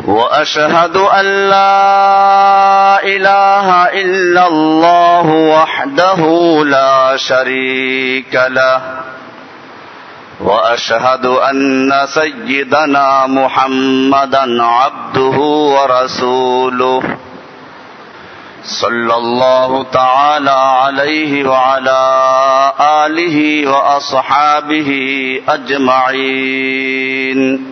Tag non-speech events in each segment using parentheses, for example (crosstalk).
وأشهد أن لا إله إلا الله وحده لا شريك له. وأشهد أن سيدنا محمدا عبده ورسوله. صلى الله تعالى عليه وعلى آله وأصحابه أجمعين.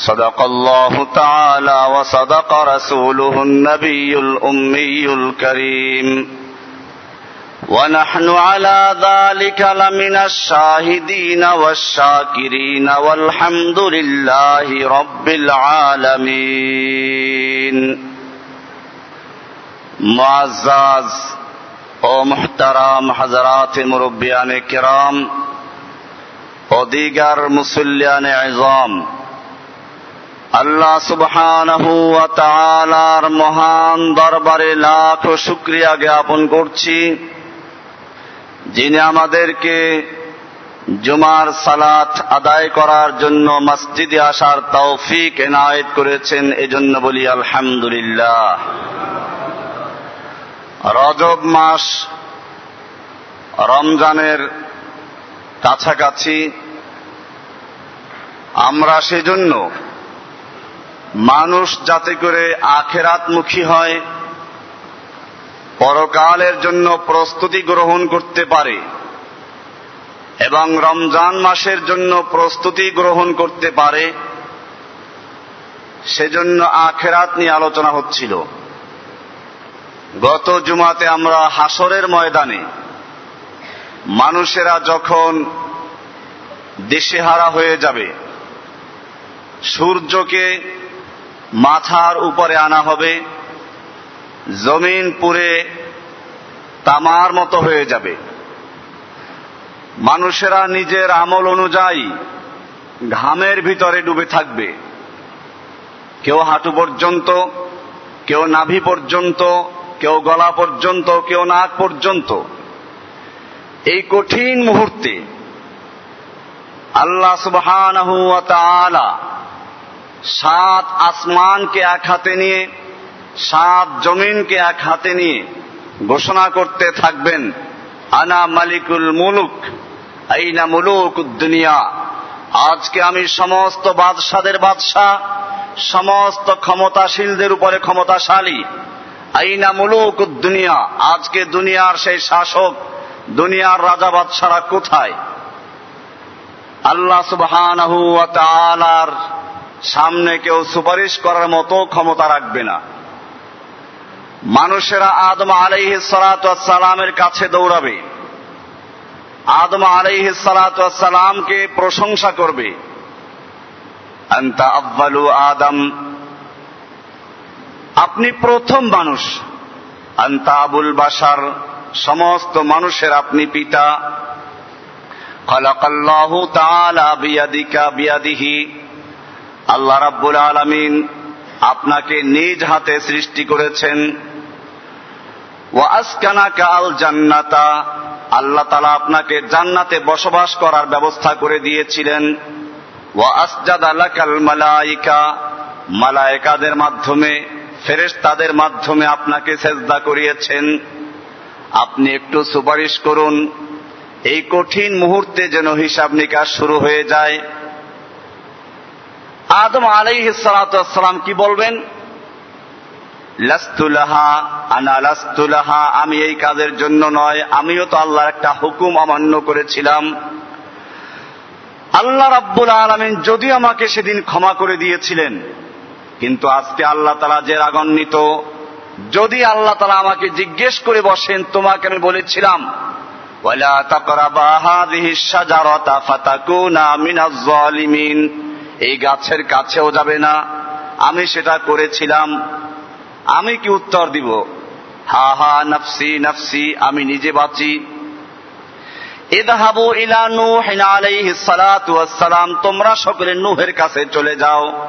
صدق الله تعالى وصدق رسوله النبي الأمي الكريم. ونحن على ذلك لمن الشاهدين والشاكرين والحمد لله رب العالمين. معزاز او محترام حضرات مربیان کرام، او دیگر مسلیان عظام আল্লাহ তাআলার মহান দরবারে লাখ শুকরিয়া জ্ঞাপন করছি। যিনি আমাদেরকে জুমার সালাত আদায় করার জন্য মসজিদে আসার তৌফিক এনায়েত করেছেন, এজন্য বলি আলহামদুলিল্লাহ। রজব মাস রমজানের কাছাকাছি। আমরা সেজন্য মানুষ যাতে করে আখেরাতমুখী হয়, পরকালের জন্য প্রস্তুতি গ্রহণ করতে পারে এবং রমজান মাসের জন্য প্রস্তুতি গ্রহণ করতে পারে, সেজন্য আখেরাত নিয়ে আলোচনা হচ্ছিল। গত জুমাতে আমরা হাসরের ময়দানে মানুষেরা যখন দেশেহারা হয়ে যাবে, সূর্যকে মাথার উপরে আনা হবে, জমিন পুরে তামার মতো হয়ে যাবে। মানুষেরা নিজের আমল অনুযায়ী ঘামের ভিতরে ডুবে থাকবে। কেউ হাঁটু পর্যন্ত, কেউ নাভি পর্যন্ত, কেউ গলা পর্যন্ত, কেউ নাক পর্যন্ত। এই কঠিন মুহূর্তে আল্লাহ তাআলা সাত আসমানকে এক হাতে নিয়ে, সাত জমিনকে এক হাতে নিয়ে ঘোষণা করতে থাকবেন, আনা মালিকুল মুলুক, আইনা মুলুক দুনিয়া। আজকে আমি সমস্ত বাদশাদের বাদশাহ, সমস্ত ক্ষমতাশীলদের উপরে ক্ষমতাশালী। আইনা মুলুক দুনিয়া। আজকে দুনিয়ার সেই শাসক, দুনিয়ার রাজা বাদশারা কোথায়? আল্লাহ সুবহানাহু ওয়া তাআলার সামনে কেউ সুপারিশ করার মতো ক্ষমতা রাখবে না। মানুষেরা আদম আলাইহ কাছে দৌড়াবে। আদম আলাইহ সালামকে প্রশংসা করবে। আন্তা আব্বালু আদম। আপনি প্রথম মানুষ। আন্তা আবুল বাসার সমস্ত মানুষের আপনি পিতা। খলাকাল্লাহু তাআলা বিয়াদিকা বিয়াদিহি। আল্লাহ রাব্বুল আলামিন আপনাকে নিজ হাতে সৃষ্টি করেছেন। ওয়া আসকানাকা আল জান্নাতা, আল্লাহ তালা আপনাকে জান্নাতে বসবাস করার ব্যবস্থা করে দিয়েছিলেন। ওয়া আসজাদ আলাকাল মালাইকা মালায়েকাদের মাধ্যমে, ফেরেশতাদের মাধ্যমে আপনাকে সেজদা করিয়েছেন। আপনি একটু সুপারিশ করুন, এই কঠিন মুহূর্তে যেন হিসাব নিকাশ শুরু হয়ে যায়। আদম আলাই সালাতাম কি বলবেন? আমি এই কাজের জন্য নয়, আমিও তো আল্লাহর একটা হুকুম অমান্য করেছিলাম। আল্লাহ রাব্বুল আলমিন যদি আমাকে সেদিন ক্ষমা করে দিয়েছিলেন, কিন্তু আজকে আল্লাহ তালা যে রাগান্বিত, যদি আল্লাহ তালা আমাকে জিজ্ঞেস করে বসেন, তোমাকে আমি বলেছিলাম, ওয়ালা তাকরাবা হাযিহিস শাজারাতা ফাতাকুনা মিনাজ জালিমিন এই গাছের কাছেও যাবে না। আমি সেটা করেছিলাম। আমি কি উত্তর দিব? হা হা, নফসি নফসি, আমি নিজে বাঁচি। ইদহাবু ইলা নূহ আলাইহিস সালাতু ওয়াস সালাম তোমরা সকলে নূহের কাছে চলে যাও।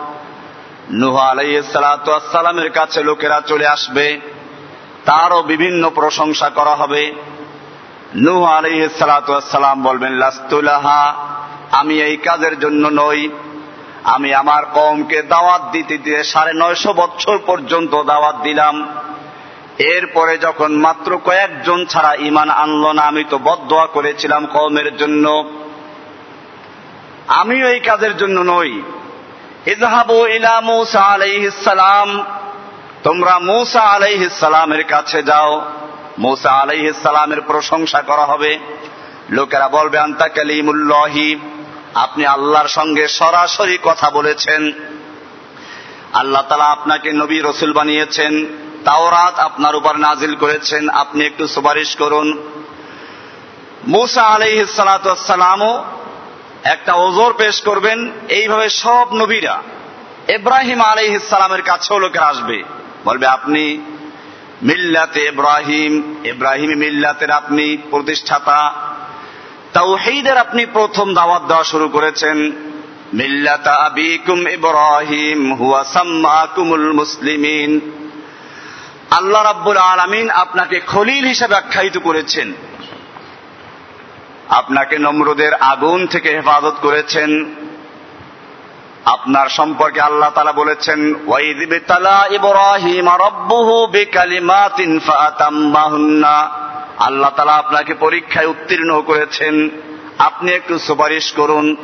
নূহ আলাইহিস সালাতু ওয়াস কাছে লোকেরা চলে আসবে। তারও বিভিন্ন প্রশংসা করা হবে। নূহ আলাইহিস সালাতু ওয়াস সালাম বলবেন, লাস্তুলাহা, আমি এই কাজের জন্য নই। আমি আমার কমকে দাওয়াত দিতে দিয়ে সাড়ে নয়শো বৎসর পর্যন্ত দাওয়াত দিলাম। এরপরে যখন মাত্র কয়েকজন ছাড়া ইমান আনল না, আমি তো বদোয়া করেছিলাম কমের জন্য। আমিও এই কাজের জন্য নই। ইজহাবু ইলা মুসা আলাইহিসসালাম তোমরা মুসা আলাইহিসসালামের কাছে যাও। মুসা আলাইহিসসালামের প্রশংসা করা হবে। লোকেরা বলবে, আন্তা কালিমুল্লাহি। আপনি আল্লাহর সঙ্গে সরাসরি কথা বলেছেন। আল্লাহ তালা আপনাকে নবী রসুল বানিয়েছেন। তাওরাত আপনার উপর নাজিল করেছেন। আপনি একটু সুপারিশ করুন। মুসা আলাইহিসালামও একটা ওজোর পেশ করবেন। এইভাবে সব নবীরা ইব্রাহিম আলাইহিসালামের কাছেও লোকের আসবে। বলবে, আপনি মিল্লাতে ইব্রাহিম ইব্রাহিম মিল্লাতের আপনি প্রতিষ্ঠাতা। তাওহীদের আপনি প্রথম দাওয়াত দেওয়া শুরু করেছেন। মিল্লাতা আবিকুম ইব্রাহিম, হুয়া সাম্মাকুমুল মুসলিমিন। আল্লাহ রাব্বুল আলামিন আপনাকে খলিল হিসেবে আখ্যায়িত করেছেন। আপনাকে নমরুদের আগুন থেকে হেফাজত করেছেন। আপনার সম্পর্কে আল্লাহ তালা বলেছেন ওয়াইদিব তালা ইব্রাহিম রব্বুহু বিকালিমাতিন ফাতাম্মাহুন্না। আল্লাহ তালা আপনাকে পরীক্ষায় উত্তীর্ণ করেছেন। আপনি একটু সুপারিশ করুন।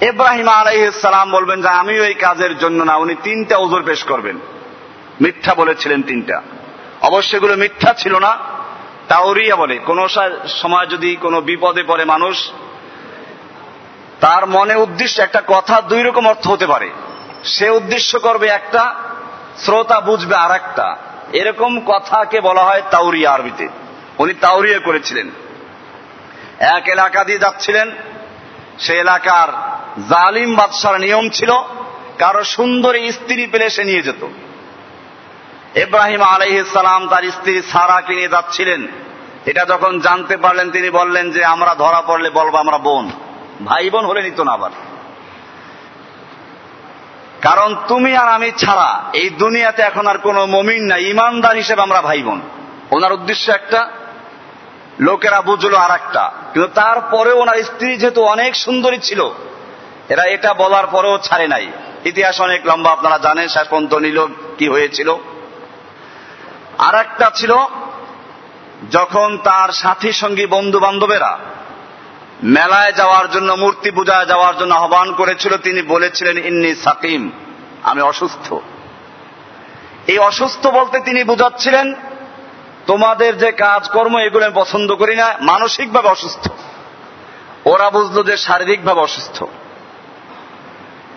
ইব্রাহিম আলাইসালাম বলবেন যে, আমিও এই কাজের জন্য না, উনি তিনটা ওজোর পেশ করবেন। মিথ্যা বলেছিলেন তিনটা। অবশ্য এগুলো মিথ্যা ছিল না। তাওরিয়া বলে, কোন সময় যদি কোনো বিপদে পড়ে মানুষ, তার মনে উদ্দেশ্য একটা কথা দুই রকম অর্থ হতে পারে। সে উদ্দেশ্য করবে একটা, শ্রোতা বুঝবে আর একটা এরকম কথাকে বলা হয় তাওরিয়া আরবিতে। উনি তাউরিয়া করেছিলেন। এক এলাকা দিয়ে যাচ্ছিলেন, সে এলাকার জালিম বাদশার নিয়ম ছিল, কারও সুন্দরী স্ত্রী পেলে সে নিয়ে যেত। ইব্রাহিম আলাইহিসালাম তার স্ত্রী সারাকে নিয়ে যাচ্ছিলেন। এটা যখন জানতে পারলেন, তিনি বললেন যে, আমরা ধরা পড়লে বলব আমরা বোন। ভাই বোন হলে নিত না আবার। কারণ তুমি আর আমি ছাড়া এই দুনিয়াতে এখন আর কোনো মমিন নাই। ইমানদার হিসেবে আমরা ভাই বোন ওনার উদ্দেশ্য একটা লোকেরা বুঝলো আর একটা কিন্তু তারপরে ওনার স্ত্রী যেহেতু অনেক সুন্দরী ছিল, এরা এটা বলার পরেও ছাড়ে নাই। ইতিহাস অনেক লম্বা, আপনারা জানেন শেষ পর্যন্ত নিল কি হয়েছিল। আর একটা ছিল, যখন তার সাথী সঙ্গী বন্ধু বান্ধবেরা মেলায় যাওয়ার জন্য, মূর্তি পূজায় যাওয়ার জন্য আহ্বান করেছিল, তিনি বলেছিলেন, ইন্নি সাকিম, আমি অসুস্থ। এই অসুস্থ বলতে তিনি বুঝাচ্ছিলেন তোমাদের যে কাজকর্ম এগুলো আমি পছন্দ করি না, মানসিকভাবে অসুস্থ। ওরা বুঝলো যে শারীরিকভাবে অসুস্থ।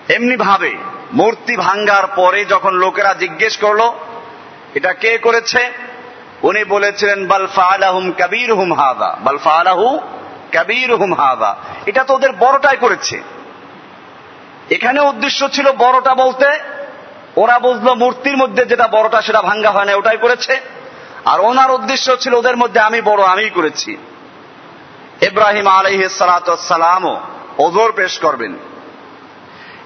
এমনি ভাবে মূর্তি ভাঙ্গার পরে যখন লোকেরা জিজ্ঞেস করল, এটা কে করেছে? উনি বলেছিলেন বালফা আলাহুম কাবির হুম হাদা। বালফা আলাহু কাবির হুম হাদা। এটা তো ওদের বড়টাই করেছে। এখানে উদ্দেশ্য ছিল বড়টা বলতে, ওরা বুঝলো মূর্তির মধ্যে যেটা বড়টা সেটা ভাঙ্গা হয় না, ওটাই করেছে। আর ওনার উদ্দেশ্য ছিল ওদের মধ্যে আমি বড় আমি করেছি। ইব্রাহিম আলাইহ সালাতামও ওজোর পেশ করবেন।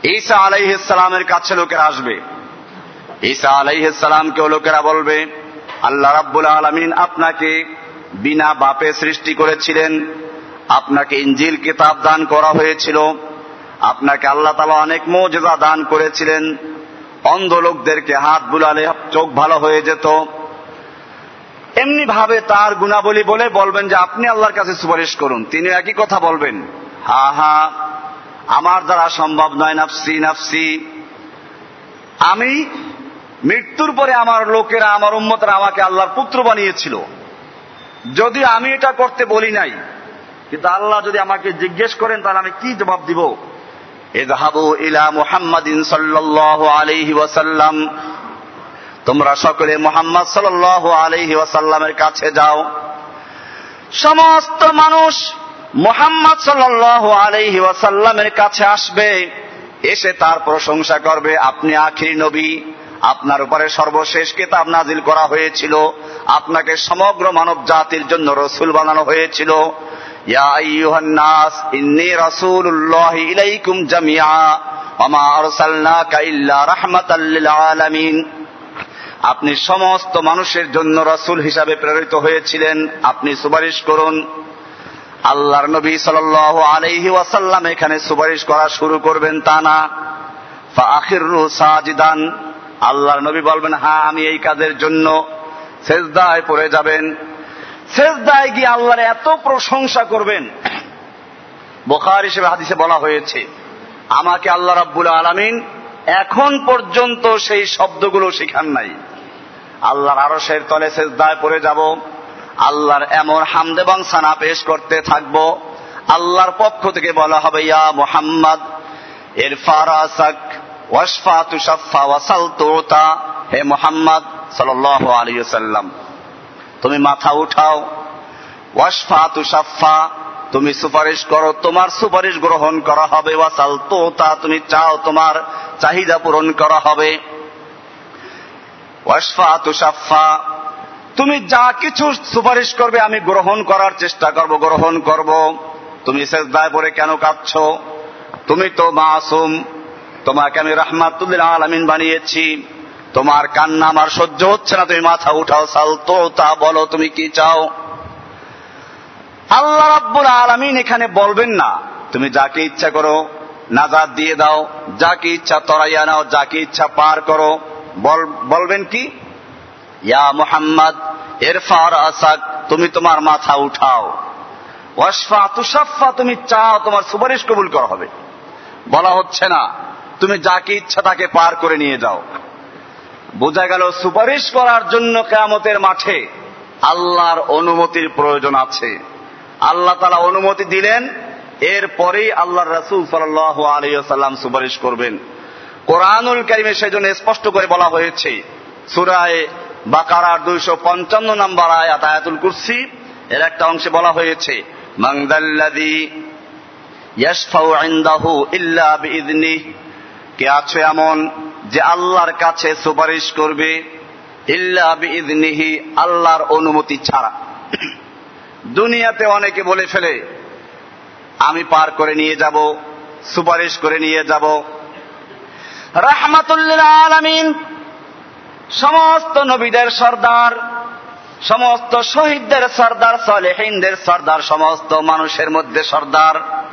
ঈসা আলাইহ সালামের কাছে লোকেরা আসবে। ঈসা আলাইহ সালামকেও লোকেরা বলবে, আল্লাহ রাব্বুল আলমিন আপনাকে বিনা বাপে সৃষ্টি করেছিলেন। আপনাকে ইঞ্জিল কিতাব দান করা হয়েছিল। আপনাকে আল্লাহ তালা অনেক মৌজেদা দান করেছিলেন। অন্ধ লোকদেরকে হাত বুলালে চোখ ভালো হয়ে যেত। এমনি ভাবে তার গুণাবলী বলে বলবেন যে আপনি আল্লাহর কাছে সুপারিশ করুন। তিনি একই কথা বলবেন। হা হা, আমার দ্বারা সম্ভব নয় নাফসি নাফসি। আমি মৃত্যুর পরে আমার লোকেরা, আমার উম্মতরা আমাকে আল্লাহর পুত্র বানিয়েছিল। যদি আমি এটা করতে বলি নাই, কিন্তু আল্লাহ যদি আমাকে জিজ্ঞেস করেন, তাহলে আমি কি জবাব দিব? এজাহাবু ইলা মুহাম্মাদিন সাল্লাল্লাহু আলাইহি ওয়াসাল্লাম তোমরা সকলে মোহাম্মদ সাল্লাল্লাহু আলাইহি ওয়াসাল্লামের কাছে যাও। সমস্ত মানুষ মোহাম্মদ সাল্লাল্লাহু আলাইহি ওয়াসাল্লামের কাছে আসবে, এসে তার প্রশংসা করবে, আপনি আখির নবী, আপনার উপরে সর্বশেষ কেতাব নাজিল করা হয়েছিল, আপনাকে সমগ্র মানব জাতির জন্য রসুল বানানো হয়েছিল। ইলাইকুম জামিআ, ওয়া আরসালনাকা আপনি সমস্ত মানুষের জন্য রসুল হিসাবে প্রেরিত হয়েছিলেন। আপনি সুপারিশ করুন। আল্লাহর নবী সাল আলাইহি ওয়াসাল্লাম এখানে সুপারিশ করা শুরু করবেন তা না। আখিরু সাজিদান। আল্লাহর নবী বলবেন হ্যাঁ আমি এই কাজের জন্য শেষদায় পড়ে যাবেন। শেষদায় গিয়ে আল্লাহর এত প্রশংসা করবেন। বোখার হিসেবে হাদিসে বলা হয়েছে, আমাকে আল্লাহ রাব্বুল আলামিন এখন পর্যন্ত সেই শব্দগুলো শিখান নাই। আল্লাহর আরসের তলে শেষদায় পড়ে যাব। আল্লাহর এমন হামদ এবং সানা পেশ করতে থাকব। আল্লাহর পক্ষ থেকে বলা হবে, ইয়া মোহাম্মদ এর ফারাসাক ওয়াসফা তুষাফা ওয়াসাল তোতা, হে মোহাম্মদ সাল আলী সাল্লাম তুমি মাথা উঠাও। ওয়াসফা তুষাফা তুমি সুপারিশ করো, তোমার সুপারিশ গ্রহণ করা হবে। ওয়াসাল তোতা, তুমি চাও তোমার চাহিদা পূরণ করা হবে। তুষাফা তুমি যা কিছু সুপারিশ করবে আমি গ্রহণ করার চেষ্টা করব, গ্রহণ করব। তুমি শেষদায় পরে কেন কাঁদছ তুমি তো মাসুম। তোমাকে আমি রাহমাতুল্লাহ আলমিন বানিয়েছি। তোমার কান্না আমার সহ্য হচ্ছে না। তুমি মাথা উঠাও সাল তো তা বলো, তুমি কি চাও? আল্লাহ রাব্বুল আলমিন এখানে বলবেন না। তুমি যাকে ইচ্ছা করো নাজাদ দিয়ে দাও। যাকে ইচ্ছা তরাইয়া নাও, যাকে ইচ্ছা পার করো। বলবেন কি? ইয়া মোহাম্মদ, এরফার আসাক, তুমি তোমার মাথা উঠাও। ওয়াসফা তুষাফা তুমি চাও তোমার সুপারিশ কবুল করা হবে। বলা হচ্ছে না, তুমি যাকে ইচ্ছা তাকে পার করে নিয়ে যাও। বোঝা গেল সুপারিশ করার জন্য কেয়ামতের মাঠে আল্লাহর অনুমতির প্রয়োজন আছে। আল্লাহ তালা অনুমতি দিলেন, এরপরেই আল্লাহ রসুল সাল আলিয়াল্লাম সুপারিশ করবেন। কোরআনুল কারিমে সেজন্য স্পষ্ট করে বলা হয়েছে, সুরায় বাকারার দুইশো পঞ্চান্ন নম্বর আয়াত, আয়াতুল কুরসি, এর একটা অংশে বলা হয়েছে মাংদাল্লাদি ইয়াশফাউ ইনদাহু ইল্লা বিইذনি কে আছে এমন যে আল্লাহর কাছে সুপারিশ করবে ইল্লা বিইذনিহি আল্লাহর অনুমতি ছাড়া। দুনিয়াতে অনেকে বলে ফেলে, আমি পার করে নিয়ে যাব, সুপারিশ করে নিয়ে যাব রাহমাতুল্লিল আলামিন সমস্ত নবীদের সর্দার, সমস্ত শহীদদের সর্দার, সলেহিনদের সর্দার, সমস্ত মানুষের মধ্যে সর্দার।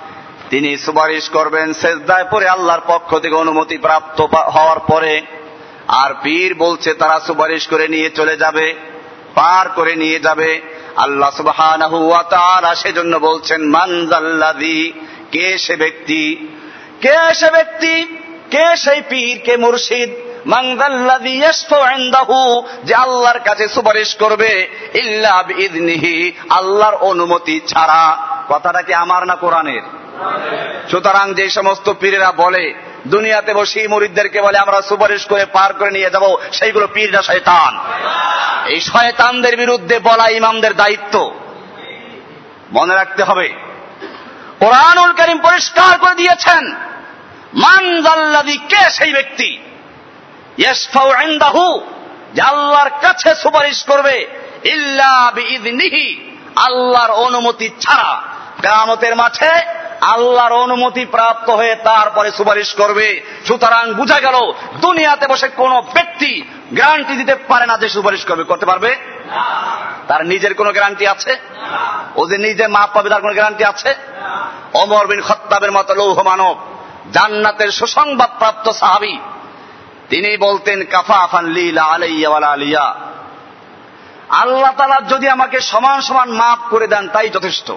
তিনি সুপারিশ করবেন শেষদায় পরে আল্লাহর পক্ষ থেকে অনুমতি প্রাপ্ত হওয়ার পরে। আর পীর বলছে, তারা সুপারিশ করে নিয়ে চলে যাবে, পার করে নিয়ে যাবে। আল্লাহ সুবাহ সেজন্য বলছেন মানজাল্লাদি কে সে ব্যক্তি? কে সে ব্যক্তি? কে সেই পীর, কে মুর্শিদ? যে আল্লাহর কাছে সুপারিশ করবে, ইল্লা বিইذনিহি আল্লাহর অনুমতি ছাড়া। কথাটা কি আমার না কোরআনের? সুতরাং যে সমস্ত পীরেরা বলে, দুনিয়াতে বসে মরিদদেরকে বলে, আমরা সুপারিশ করে পার করে নিয়ে যাব, সেইগুলো পীররা শয়তান। এই শয়তানদের বিরুদ্ধে বলা ইমামদের দায়িত্ব। মনে রাখতে হবে, কোরআনুল করিম পরিষ্কার করে দিয়েছেন। মানজাল্লাদি কে সেই ব্যক্তি? যে আল্লাহর কাছে সুপারিশ করবে, ইল্লা বিইذনিহি আল্লাহর অনুমতি ছাড়া। কামতের মাঠে আল্লাহর অনুমতি প্রাপ্ত হয়ে তারপরে সুপারিশ করবে। সুতরাং বোঝা গেল, দুনিয়াতে বসে কোন ব্যক্তি গ্যারান্টি দিতে পারে না যে সুপারিশ করবে। করতে পারবে? তার নিজের কোনো গ্যারান্টি আছে? ও যে নিজে মাপ পাবে, তার কোনো গ্যারান্টি আছে? অমর বিন খত্তাবের মতো লৌহ মানব জান্নাতের সুসংবাদ প্রাপ্ত সাহাবি। তিনি বলতেন, কাফা আফান লীলা আলাইয়া আলিয়া। আল্লাহ তালা যদি আমাকে সমান সমান মাফ করে দেন, তাই যথেষ্ট।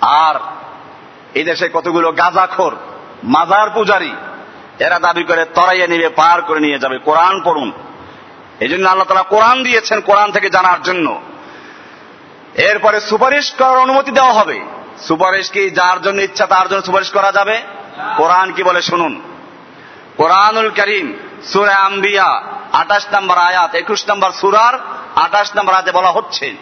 আর এই দেশে কতগুলো গাজাখোর, মাজার পূজারি, এরা দাবি করে, তরাইয়া নিবে, পার করে নিয়ে যাবে, কোরআন পড়ুন। এই জন্য আল্লাহ তালা কোরআন দিয়েছেন কোরআন থেকে জানার জন্য। এরপরে সুপারিশ করার অনুমতি দেওয়া হবে। সুপারিশ কি যার জন্য ইচ্ছা তার জন্য সুপারিশ করা যাবে? কোরআন কি বলে শুনুন। কোরআনুল করিম, সুরা আম্বিয়া, আঠাশ নম্বর আয়াত, একুশ নম্বর সুরার আঠাশ নম্বর আয়াতে বলা হচ্ছে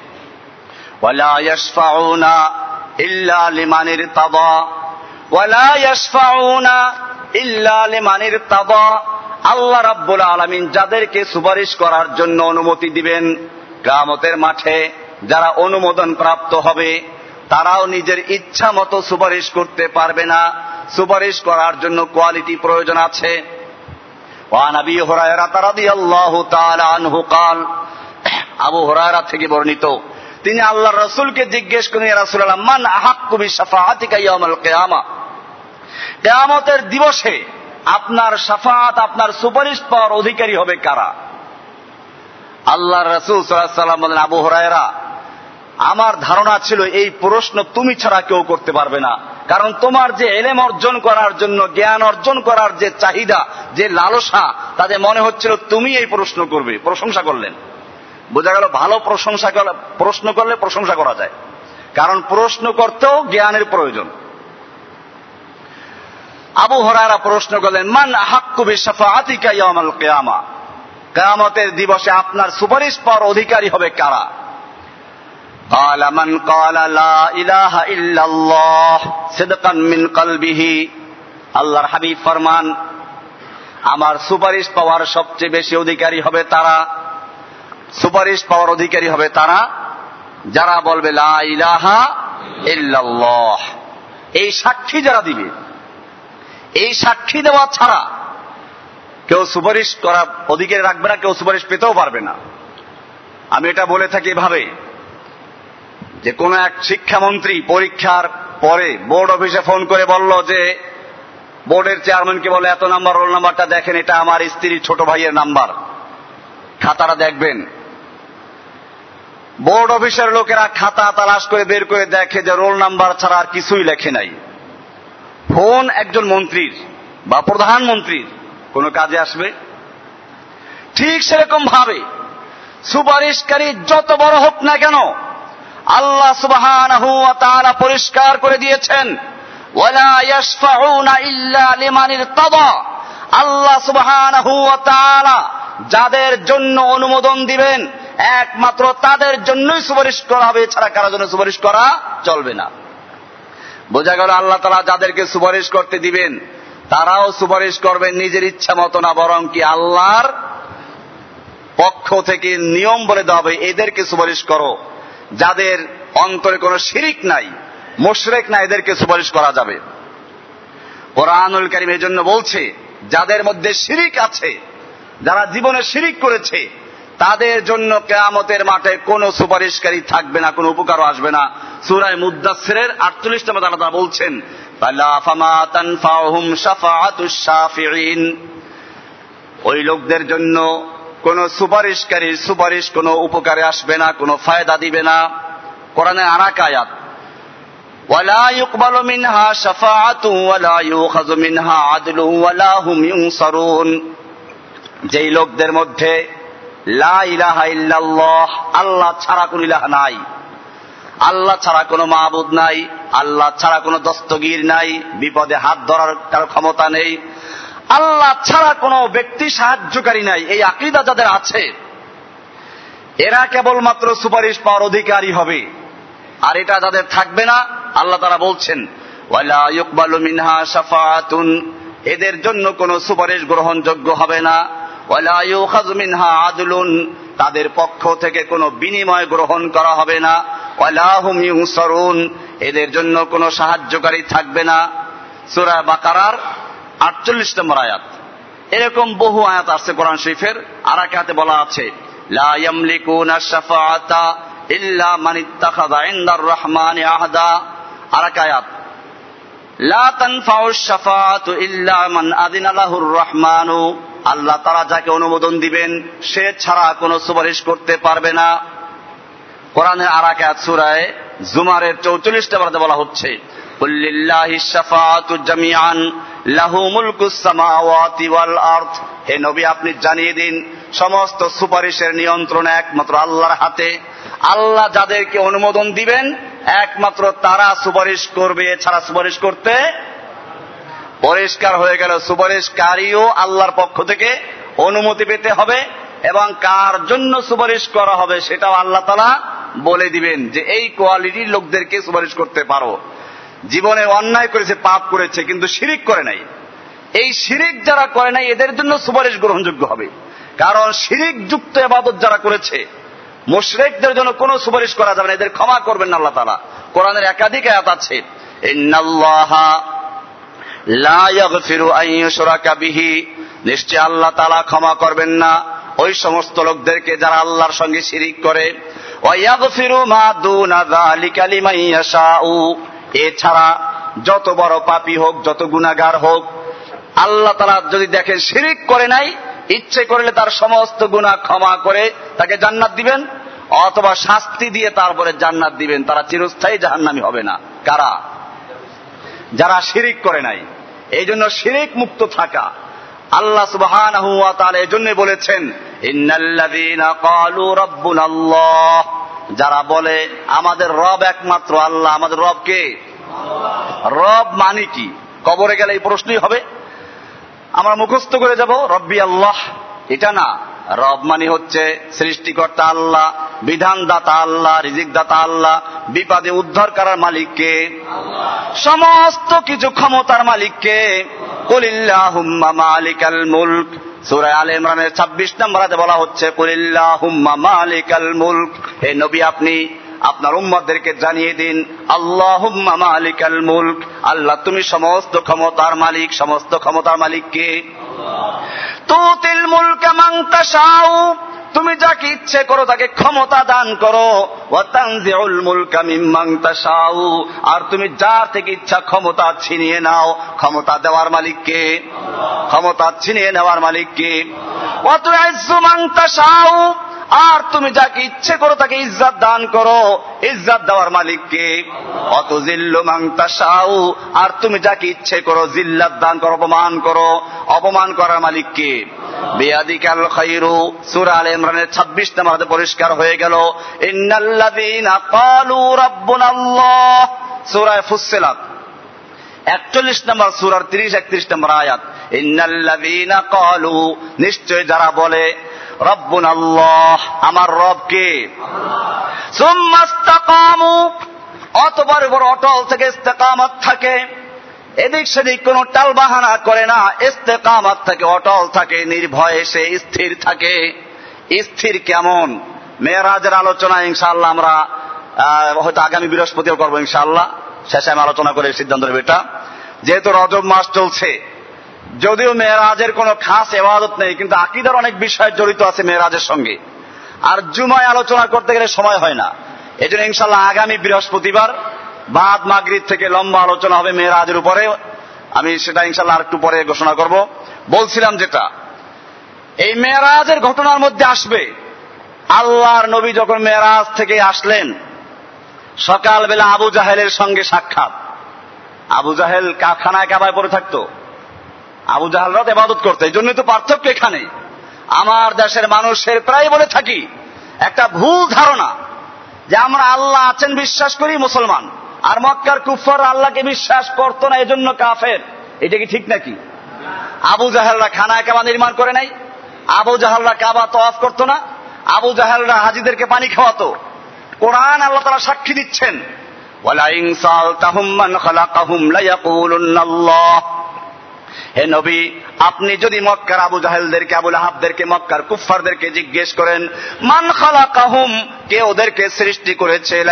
আল্লাহ রাব্বুল আলমিন যাদেরকে সুপারিশ করার জন্য অনুমতি দিবেন গ্রামতের মাঠে যারা অনুমোদন প্রাপ্ত হবে তারাও নিজের ইচ্ছা মতো সুপারিশ করতে পারবে না। সুপারিশ করার জন্য কোয়ালিটি প্রয়োজন আছে। আবু হরায়রা থেকে বর্ণিত, তিনি আল্লাহ রসুলকে জিজ্ঞেস করেন রাসুল মান আহাকুবি সাফাহাতিকাইয়ামাল কেয়ামতের দিবসে আপনার সাফাত আপনার সুপারিশ পাওয়ার অধিকারী হবে কারা? আল্লাহ রসুল সাল্লাহ সাল্লাম আবু হরায়রা আমার ধারণা ছিল এই প্রশ্ন তুমি ছাড়া কেউ করতে পারবে না। কারণ তোমার যে এলেম অর্জন করার জন্য, জ্ঞান অর্জন করার যে চাহিদা, যে লালসা তাদের মনে হচ্ছিল তুমি এই প্রশ্ন করবে। প্রশংসা করলেন। বোঝা গেল, ভালো প্রশংসা প্রশ্ন করলে প্রশংসা করা যায়। কারণ প্রশ্ন করতেও জ্ঞানের প্রয়োজন। আবু হরারা প্রশ্ন করলেন, মান হাক্কুবি সাফাআতিকা ইয়াউমাল কিয়ামা? কিয়ামতের দিবসে আপনার সুপারিশ পাওয়ার অধিকারী হবে কারা? قال من قال لا إله إلا الله صدقا من قلبه আল্লাহর হাবিব ফরমান আমার সুপারিশ পাওয়ার সবচেয়ে বেশি অধিকারী হবে তারা সুপারিশ পাওয়ার অধিকারী হবে তারা যারা বলবে লা ইলাহা ইল্লাল্লাহ এই সাক্ষী যারা দিবে এই সাক্ষী দেওয়া ছাড়া কেউ সুপারিশ করা অধিকারী রাখবে না কেউ সুপারিশ পেতেও পারবে না আমি এটা বলে থাকি এভাবে যে কোন এক শিক্ষামন্ত্রী পরীক্ষার পরে বোর্ড অফিসে ফোন করে বলল যে, বোর্ডের চেয়ারম্যানকে বলে, এত নাম্বার, রোল নাম্বারটা দেখেন, এটা আমার স্ত্রীর ছোট ভাইয়ের নাম্বার। খাতাটা দেখবেন। বোর্ড অফিসের লোকেরা খাতা তালাশ করে বের করে দেখে যে, রোল নাম্বার ছাড়া আর কিছুই লেখে নাই। ফোন একজন মন্ত্রীর বা প্রধানমন্ত্রীর, কোনো কাজে আসবে? ঠিক সেরকম ভাবে সুপারিশকারী যত বড় হোক না কেন আল্লাহ তাআলা পরিষ্কার করে দিয়েছেন আল্লাহ তাআলা যাদের জন্য অনুমোদন দিবেন, একমাত্র তাদের জন্যই সুপারিশ করা হবে, এছাড়া কারও জন্য সুপারিশ করা চলবে না। বোঝা গেল আল্লাহ তালা যাদেরকে সুপারিশ করতে দিবেন, তারাও সুপারিশ করবেন নিজের ইচ্ছা মতো না, বরং কি আল্লাহর পক্ষ থেকে নিয়ম বলে দেওয়া হবে, এদেরকে সুপারিশ করো। যাদের অন্তরে কোনো শিরিক নাই, মোশরেক না, এদেরকে সুপারিশ করা যাবে। কোরআনুল করিম এই জন্য বলছে, যাদের মধ্যে শিরিক আছে, যারা জীবনে শিরিক করেছে, তাদের জন্য কেয়ামতের মাঠে কোনো সুপারিশকারী থাকবে না, কোনো উপকারও আসবে না। সুরায় মুদাসিরের আটচল্লিশ নম্বর তারা বলছেন ওই লোকদের জন্য কোন সুপারিশকারীর সুপারিশ কোনো উপকারে আসবে না কোনো ফায়দা দিবে না কোরআনে আরাক আয়াত ولا يقبل منها شفاعة ولا يؤخذ منها عدل ولا هم ينصرون যেই লোকদের মধ্যে লা ইলাহা ইল্লাল্লাহ আল্লাহ ছাড়া কোন ইলাহা নাই আল্লাহ ছাড়া কোনো মাহবুদ নাই আল্লাহ ছাড়া কোনো দস্তগীর নাই বিপদে হাত ধরার কারো ক্ষমতা নেই আল্লাহ ছাড়া কোনো ব্যক্তি সাহায্যকারী নাই। এই আকিদা যাদের আছে, এরা কেবলমাত্র সুপারিশ পাওয়ার অধিকারী হবে। আর এটা যাদের থাকবে না, আল্লাহ তারা বলছেন মিনহা শাফাআতুন এদের জন্য কোনো সুপারিশ গ্রহণযোগ্য হবে না। মিনহা আদলুন তাদের পক্ষ থেকে কোনো বিনিময় গ্রহণ করা হবে না। এদের জন্য কোনো সাহায্যকারী থাকবে না। সূরা বাকারার 48 নম্বর আয়াত। এরকম বহু আয়াত আছে কোরআন শরীফের, আর এক আয়াতে বলা আছে আল্লাহ তারা যাকে অনুমোদন দিবেন, সে ছাড়া কোনো সুপারিশ করতে পারবে না। কোরআনের আর এক আয়াত সূরায় জুমারের 44 নম্বরে বলা হচ্ছে লাহু হে নবী, আপনি জানিয়ে দিন, সমস্ত সুপারিশের নিয়ন্ত্রণ একমাত্র আল্লাহর হাতে। আল্লাহ যাদেরকে অনুমোদন দিবেন, একমাত্র তারা সুপারিশ করবে। এছাড়া সুপারিশ করতে পরিষ্কার হয়ে গেল। সুপারিশকারীও আল্লাহর পক্ষ থেকে অনুমতি পেতে হবে এবং কার জন্য সুপারিশ করা হবে সেটাও আল্লাহ তালা বলে দিবেন যে এই কোয়ালিটির লোকদেরকে সুপারিশ করতে পারো। জীবনে অন্যায় করেছে, পাপ করেছে, কিন্তু শিরিক করে নাই। এই শিরিক যারা করে নাই, এদের জন্য সুপারিশ গ্রহণযোগ্য হবে। কারণ শিরিক যুক্ত এবাদত যারা করেছে, মুশরেকদের জন্য কোনো সুপারিশ করা যাবে না। এদের ক্ষমা করবেন না আল্লাহ তালা কোরআনের একাধিক আয়াত আছে নিশ্চয় আল্লাহ তালা ক্ষমা করবেন না। ওই সমস্ত লোকদেরকে যারা আল্লাহর সঙ্গে শিরিক করে, ওয়া ইয়াগফিরু মা লিমান ইয়াশাউ। এছাড়া যত বড় পাপী হোক, যত গুনাহগার হোক, আল্লাহ তাআলা যদি দেখেন শিরিক করে নাই, ইচ্ছে করলে তার সমস্ত গুনাহ ক্ষমা করে তাকে জান্নাত দিবেন, অথবা শাস্তি দিয়ে তারপরে জান্নাত দিবেন, তারা চিরস্থায়ী জাহান্নামী হবে না। কারা? যারা শিরিক করে নাই। এই জন্য শিরিক মুক্ত থাকা। আল্লাহ সুবহান এই জন্য বলেছেন যারা বলে, আমাদের রব একমাত্র আল্লাহ। আমাদের রব কে? রব মানে কি? কবরে গেলে এই প্রশ্নই হবে। আমরা মুখস্থ করে যাব, রব্বি আল্লাহ। এটা না। রব মানে হচ্ছে সৃষ্টিকর্তা আল্লাহ, বিধানদাতা আল্লাহ রিজিক দাতা আল্লাহ, বিপাদে উদ্ধার করার মালিককে, সমস্ত কিছু ক্ষমতার মালিককে, কুলিল্লাহুম্মা মালিকাল মুলক। সূরা আলে ইমরানের 26 নম্বরে বলা হচ্ছে, কুলিল্লাহুম্মা মালিকাল মুলক। হে নবী আপনি, আপনার উম্মতদেরকে জানিয়ে দিন, আল্লাহুম্মা মালিকাল মুলক। আল্লাহ তুমি সমস্ত ক্ষমতার মালিক, সমস্ত ক্ষমতার মালিক কে তুতিল মুলকা মান সাউ তুমি যাকে ইচ্ছে করো তাকে ক্ষমতা দান করো। আর তুমি যার থেকে ইচ্ছা ক্ষমতা ছিনিয়ে নাও। ক্ষমতা দেওয়ার মালিককে ক্ষমতা ছিনিয়ে নেওয়ার মালিককে অত তাশাউ। আর তুমি যাকে ইচ্ছে করো তাকে ইজ্জাত দান করো। ইজ্জাত দেওয়ার মালিককে অত জিল্লু মাংতাসাউ আর তুমি যাকে ইচ্ছে করো জিল্লাত দান করো, অপমান করো। অপমান করার মালিককে বেয়াদিকাল খাইরু। সূরা আলে ইমরানের 26 নম্বরে পরিষ্কার হয়ে গেল। ইন্নাল্লাযীনা ক্বালু রাব্বুনাল্লাহ। সূরা ফুসসিলাত। 41 নম্বর সূরার 30 31 নম্বর আয়াত। ইন্নাল্লাযীনা নিশ্চয় যারা বলে রব্বুন আল্লাহ আমার রবকে সুম্মাস্তাকামু অতবার বড় অটল থেকে ইস্তেকামত থাকে। এদিক সেদিক কোন টাল বাহানা করে না, ইস্তেকামত থাকে অটল থাকে, নির্ভয়ে সে স্থির থাকে। স্থির কেমন? মেয়েরাজের আলোচনা ইনশাআল্লাহ আমরা হয়তো আগামী বৃহস্পতিও করব ইনশাআল্লাহ। শেষে আমি আলোচনা করে সিদ্ধান্ত নেব এটা যেহেতু রজব মাস চলছে যদিও মেয়েরাজের কোনো খাস এবাদত নেই, কিন্তু আকিদার অনেক বিষয় জড়িত আছে মেয়েরাজের সঙ্গে। আর জুমায় আলোচনা করতে গেলে সময় হয় না। এই জন্য ইনশাল্লাহ আগামী বৃহস্পতিবার, বাদ মাগরিব থেকে লম্বা আলোচনা হবে মেয়েরাজের উপরে। আমি সেটা ইনশাল্লাহ আর একটু পরে ঘোষণা করব। বলছিলাম যেটা, এই মেয়েরাজের ঘটনার মধ্যে আসবে। আল্লাহর নবী যখন মেয়েরাজ থেকে আসলেন, সকালবেলা আবু জাহেলের সঙ্গে সাক্ষাৎ। আবু জাহেল খানায় কাবায় পড়ে থাকতো। আবু জাহালরাত এবাদত করতে। এই জন্যই তো পার্থক্য এখানে। আমার দেশের মানুষের প্রায় বলে থাকি, একটা ভুল ধারণা যে আমরা আল্লাহ আছেন বিশ্বাস করি মুসলমান, আর মক্কার কুফর আল্লাহকে বিশ্বাস করতো না, এজন্য কাফের। এটা কি ঠিক নাকি? আবু জাহালরা খানায় কাবা নির্মাণ করে নাই, আবু জাহালরা কাবা তফ করতো না, আবু জাহালরা হাজিদেরকে পানি খাওয়াতো। কোরআন আল্লাহ তারা সাক্ষী দিচ্ছেন ওয়ালা ইনসাল তাহুম মান খালাকাহুম হে নবী, আপনি যদি মক্কার আবু জাহেলদেরকে আবুল আহাবদেরকে মক্কার কুফফারদেরকে জিজ্ঞেস করেন, মান খালাকাহুম? কে ওদেরকে সৃষ্টি করেছে?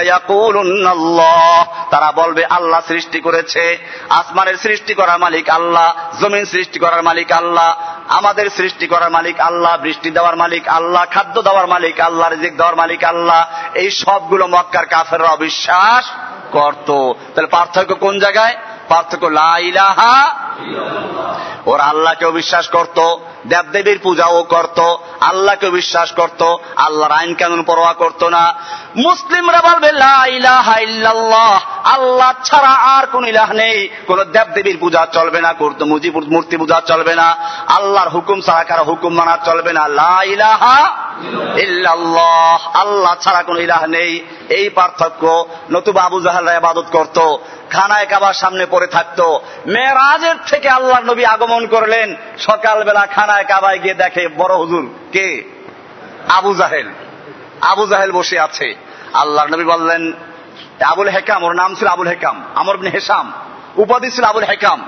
তারা বলবে, আল্লাহ সৃষ্টি করেছে। আসমানের সৃষ্টি করার মালিক আল্লাহ, জমিন সৃষ্টি করার মালিক আল্লাহ, আমাদের সৃষ্টি করার মালিক আল্লাহ, বৃষ্টি দেওয়ার মালিক আল্লাহ, খাদ্য দেওয়ার মালিক আল্লাহ, রিজিক দেওয়ার মালিক আল্লাহ। এই সবগুলো মক্কার কাফেররা অবিশ্বাস করত। তাহলে পার্থক্য কোন জায়গায়? পার্থক্য লাইলাহা ওরা আল্লাহকেও বিশ্বাস করত, দেবদেবীর পূজাও করত, আল্লাহকেও বিশ্বাস করত, আল্লাহর আইন কানুন পরোয়া করত না। মুসলিমরা বলবে আল্লাহ ছাড়া আর কোন ইলাহ নেই। কোন দেবদেবীর পূজা চলবে না করতো মূর্তি পূজা চলবে না। আল্লাহর হুকুম ছাড়া কারও হুকুম মানা চলবে না। লাইলাহা ইল্লাল্লাহ, আল্লাহ ছাড়া কোন ইলাহ নেই। এই পার্থক্য নতুবা আবু জাহালরা ইবাদত করত, খানায় কাবার সামনে পড়ে থাকতো। মেয়েরাজের থেকে আল্লাহ নবী আগমন করলেন, সকালবেলা খানায় কাবায় গিয়ে দেখে, বড় হুজুর কে? আবু জাহেল। আবু জাহেল বসে আছে। আল্লাহ নবী বললেন, আবুল হেকাম, ওর নাম ছিল আবুল হেকাম, আমর হেসাম, উপাধি ছিল আবুল হেকাম।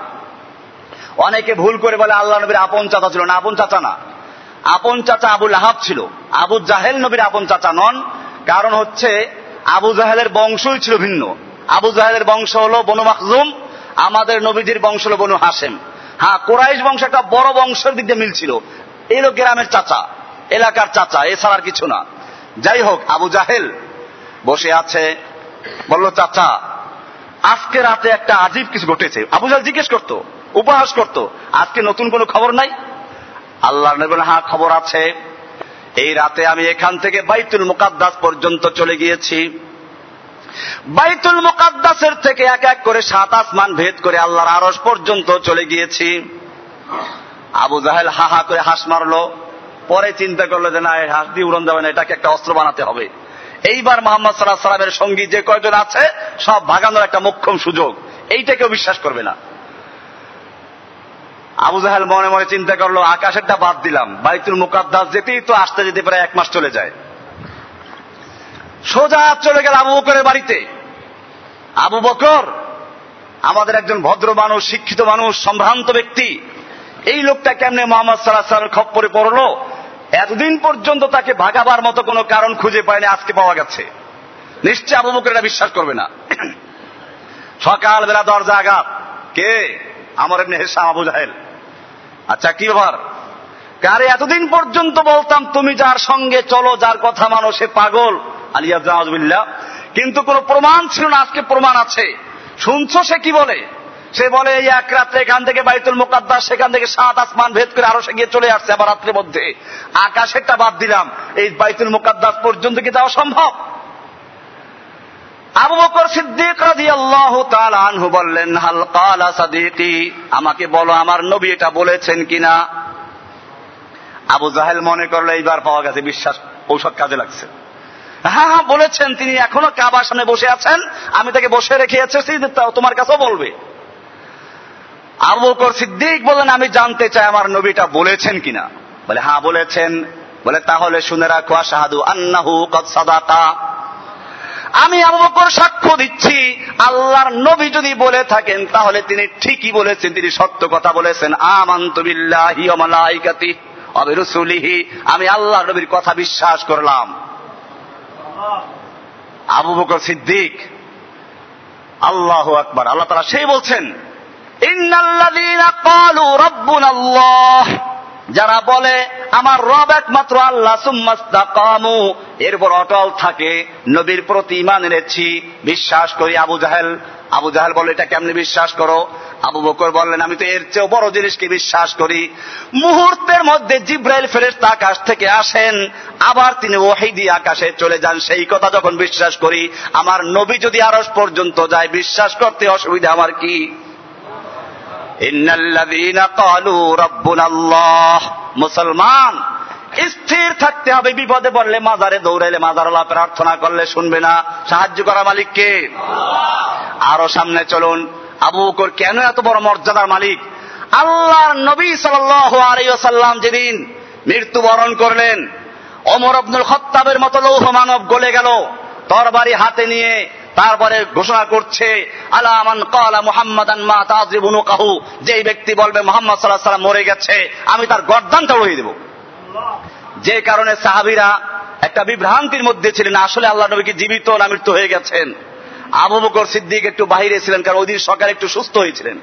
অনেকে ভুল করে বলে আল্লাহ নবীর আপন চাচা ছিল না, আপন চাচা না। আপন চাচা আবুল আহাব ছিল। আবু জাহেল নবীর আপন চাচা নন। কারণ হচ্ছে, আবু জাহেলের বংশই ছিল ভিন্ন। আবু জাহেলের বংশ হল বনু মাকজুম আমাদের নবীজির বংশ হল বনু হাসেম হ্যাঁ কোরাইশ বংশ একটা বড় বংশের দিক দিয়ে মিলছিল। এই লোক গ্রামের চাচা, এলাকার চাচা, এছাড়া আর কিছু না। যাই হোক, আবু জাহেল বসে আছে, বলল, চাচা, আজকে রাতে একটা আজীব কিছু ঘটেছে। আবু জাহেল জিজ্ঞেস করতো, উপহাস করত, আজকে নতুন কোনো খবর নাই? আল্লাহ নবী খবর আছে। এই রাতে আমি এখান থেকে বাইতুল মুকাদ্দাস পর্যন্ত চলে গিয়েছি। বাইতুল মুকাদ্দাসের থেকে এক এক করে সাত আসমান ভেদ করে আল্লাহর আরস পর্যন্ত চলে গিয়েছি। আবু জাহেল হা হা করে হাস মারলো। পরে চিন্তা করল যে না হাস দিয়ে উড়ন যাবে না, এটাকে একটা অস্ত্র বানাতে হবে। এইবার মোহাম্মদ সাল্লাহ সাল্লামের সঙ্গী যে কয়জন আছে, সব ভাগানোর একটা মোক্ষম সুযোগ। এইটাকেও বিশ্বাস করবে না। আবু জাহেল মনে মনে চিন্তা করল, আকাশেরটা বাদ দিলাম। বাইতুল মুকাদ্দাস যেতেই তো আসতে যেতে প্রায় এক মাস চলে যায়। সোজা চলে গেল আবু বকরের বাড়িতে। আবু বকর আমাদের একজন ভদ্র মানুষ, শিক্ষিত মানুষ, সম্ভ্রান্ত ব্যক্তি। এই লোকটা কেমনে মোহাম্মদ সাল্লাহ সাল্লামের খপ্পরে পড়ল? এতদিন পর্যন্ত তাকে ভাগাবার মতো কোনো কারণ খুঁজে পায়নি, আজকে পাওয়া গেছে। নিশ্চয় আবু বকর এটা বিশ্বাস করবে না। সকালবেলা দরজা আঘাত। কে? আমার এমনি হেসাম, আবু জাহেল। আচ্ছা কি ব্যাপার? কারে এতদিন পর্যন্ত বলতাম, তুমি যার সঙ্গে চলো, যার কথা মানো, সে পাগল। আলিয়াজবিল্লা কিন্তু কোন প্রমাণ ছিল না, আজকে প্রমাণ আছে। শুনছো সে কি বলে? সে বলে, এই এক রাত্রে এখান থেকে বাইতুল মোকাদ্দাস, সেখান থেকে সাত আসমান ভেদ করে আরও সে গিয়ে চলে আসছে আবার রাত্রের মধ্যে। আকাশেরটা বাদ দিলাম। এই বাইতুল মোকাদ্দাস পর্যন্ত কি যাওয়া সম্ভব? আবু বকর সিদ্দিক রাজি আল্লাহ আনহু বললেন, হাল কালা সাদিকি? আমাকে বলো, আমার নবী এটা বলেছেন কিনা? আবু জাহেল মনে করল, এইবার পাওয়া গেছে, বিশ্বাস, ঔষধ কাজে লাগছে। হ্যাঁ হ্যাঁ বলেছেন তিনি, এখনও কাবার সামনে বসে আছেন, আমি তাকে বসে রেখে এসেছি তোমার কাছেও বলবে। আবু বকর সিদ্দিক বলেন আমি জানতে চাই, আমার নবীটা বলেছেন কিনা? বলে হ্যাঁ বলেছেন। বলে, তাহলে শুনে রাখো শাহাদু আন্নাহু কদ সাদাকা। আমি আবু সাক্ষ্য দিচ্ছি, আল্লাহর নবী যদি বলে থাকেন, তাহলে তিনি ঠিকই বলেছেন, তিনি সত্য কথা বলেছেন। আমান্তু বিল্লাহি ওয়া মালাইকাতি ওয়া বিরুসুলিহি। আমি আল্লাহর নবীর কথা বিশ্বাস করলাম। আবু বকর সিদ্দিক, আল্লাহ আকবার, আল্লাহ তারা সেই বলছেন, ইন্নাল্লাযীনা ক্বালু রাব্বুনাল্লাহ। যারা বলে, আমার রব একমাত্র আল্লাহ সুম্মাস্তাকামু এরপর অটল থাকে, নবীর প্রতি ইমান এনেছি। বিশ্বাস করি, আবু জাহেল আবু জাহেল বলে, এটা কেমনি বিশ্বাস করো? আবু বকর বললেন, আমি তো এর চেয়েও বড় জিনিসকে বিশ্বাস করি। মুহূর্তের মধ্যে জিব্রাইল ফেরেস্তা আকাশ থেকে আসেন, আবার তিনি ওহি দিয়ে আকাশে চলে যান। সেই কথা যখন বিশ্বাস করি, আমার নবী যদি আরস পর্যন্ত যায়, বিশ্বাস করতে অসুবিধা আমার কি? মুসলমান, স্থির থাকতে হবে, বিপদে পড়লে মাজারে দৌড়াইলে মাজারওয়ালা প্রার্থনা করলে শুনবে না। সাহায্য করা মালিককে। আরও সামনে চলুন। আবু কেন এত বড় মর্যাদার মালিক? আল্লাহর নবী সাল্লাম যেদিন মৃত্যুবরণ করলেন অমর আব্দুল খত্তাবের মতো লৌহ মানব গলে গেল, তরবারি হাতে নিয়ে তারপরে ঘোষণা করছে আলামান কালা মুহাম্মাদান মা তাজরিবুনু কাহু যেই ব্যক্তি বলবে মোহাম্মদ সাল্লাহ সাল্লাম মরে গেছে, আমি তার গর্দানটা উড়িয়ে দেব। যে কারণে সাহাবিরা একটা বিভ্রান্তির মধ্যে ছিলেন, আসলে আল্লাহ নবী কি জীবিত না মৃত্যু হয়ে গেছেন? আবু বকর সিদ্দিক একটু বাহিরে ছিলেন, কারণ ওই দিন সকালে একটু সুস্থ হয়েছিলেন।